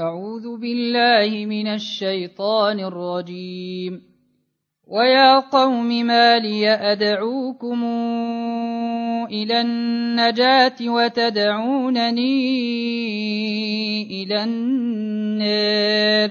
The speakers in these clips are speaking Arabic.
أعوذ بالله من الشيطان الرجيم. ويا قوم ما لي أدعوكم إلى النجاة وتدعونني إلى النار.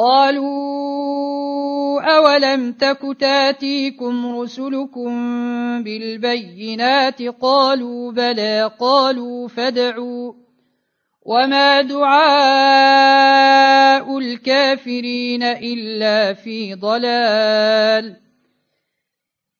قالوا أولم تك تاتيكم رسلكم بالبينات قالوا بلى قالوا فادعوا وما دعاء الكافرين إلا في ضلال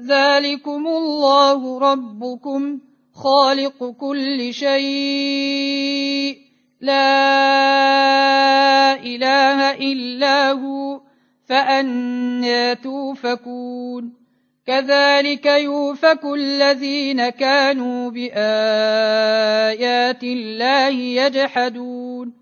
ذلكم الله ربكم خالق كل شيء لا إله إلا هو فأنا توفكون كذلك يوفك الذين كانوا بآيات الله يجحدون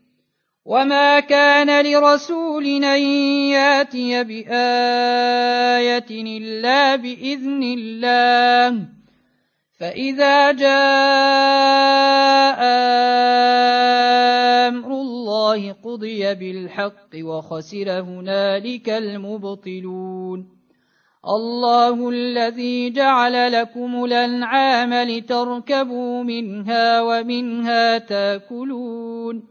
وما كان لرسول ان ياتي بايه الا باذن الله فاذا جاء أمر الله قضي بالحق وخسر هنالك المبطلون الله الذي جعل لكم الانعام لتركبوا منها ومنها تاكلون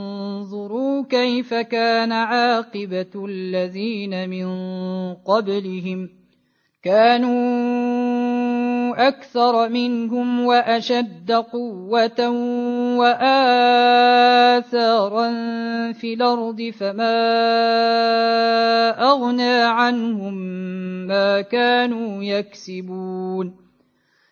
كيف كان عاقبة الذين من قبلهم؟ كانوا أكثر منهم وأشد قوة وآثارا في الأرض فما أغنى عنهم ما كانوا يكسبون.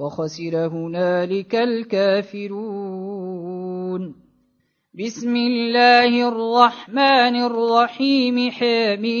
وخسر هنالك الكافرون. بسم الله الرحمن الرحيم حميم.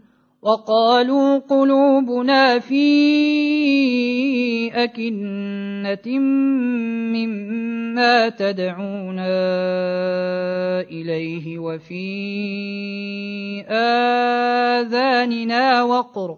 وقالوا قلوبنا في أكنة مما تدعونا إليه وفي آذاننا وقر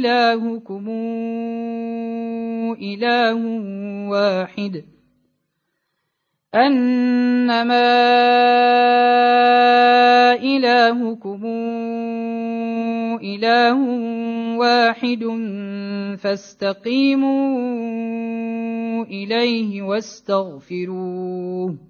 إلهكم إله واحد. أنما إلهكم إله واحد فاستقيموا إليه واستغفروه.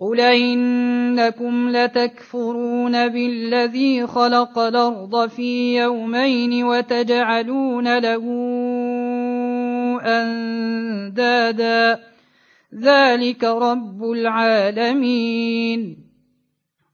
قل إنكم لتكفرون بالذي خلق الأرض في يومين وتجعلون له أندادا ذلك رب العالمين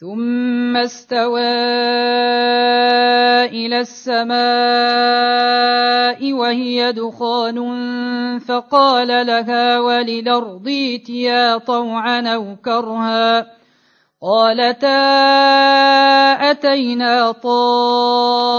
ثم استوى إلى السماء وهي دخان فقال لها وللأرض ائتيا طوعا أو كرها قالتا أتينا طائعين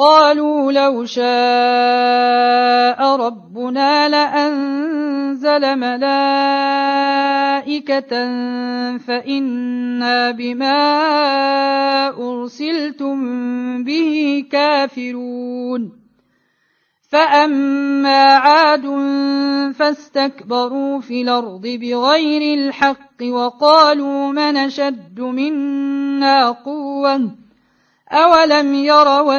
قالوا لو شاء ربنا لأنزل ملائكة فإنا بما أرسلتم به كافرون. فأما عاد فاستكبروا في الأرض بغير الحق وقالوا من شد منا قوةً؟ أولم يروا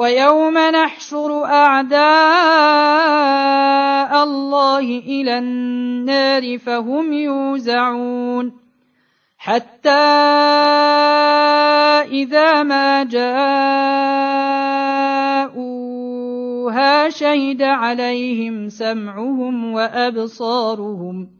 ويوم نحشر أعداء الله إلى النار فهم يوزعون. حتى إذا ما جاءوها شهد عليهم سمعهم وأبصارهم.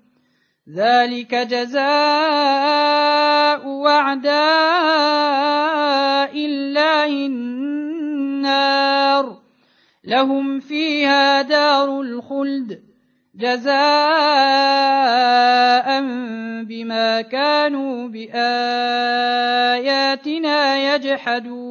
ذلك جزاء وعداء الله النار. لهم فيها دار الخلد جزاء بما كانوا بآياتنا يجحدون.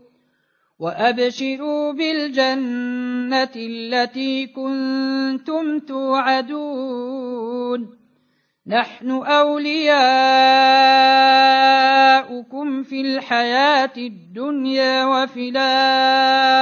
وأبشروا بالجنة التي كنتم توعدون. نحن أولياؤكم في الحياة الدنيا وفي الآخرة.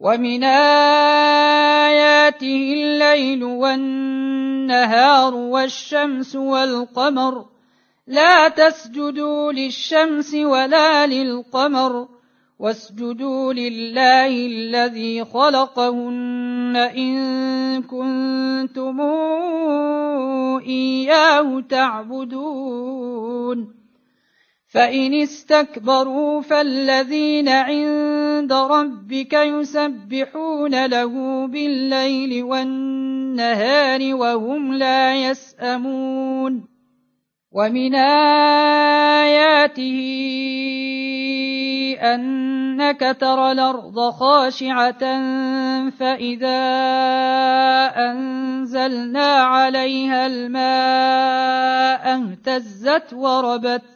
ومن آياته الليل والنهار والشمس والقمر لا تسجدوا للشمس ولا للقمر واسجدوا لله الذي خلقهن إن كنتم إياه تعبدون فإن استكبروا فالذين عند ربك يسبحون له بالليل والنهار وهم لا يسأمون ومن آياته أنك ترى الأرض خاشعة فإذا أنزلنا عليها الماء اهتزت وربت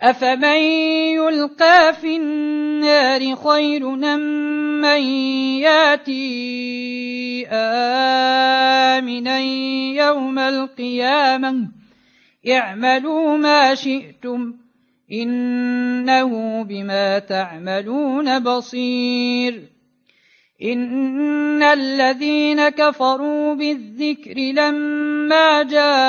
أفمن يلقى في النار خير من ياتي آمنا يوم القيامة اعملوا ما شئتم إنه بما تعملون بصير إن الذين كفروا بالذكر لما جاءهم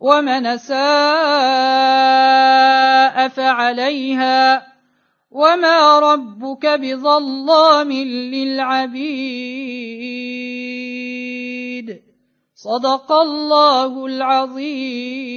ومن ساء فعليها وما ربك بظلام للعبيد صدق الله العظيم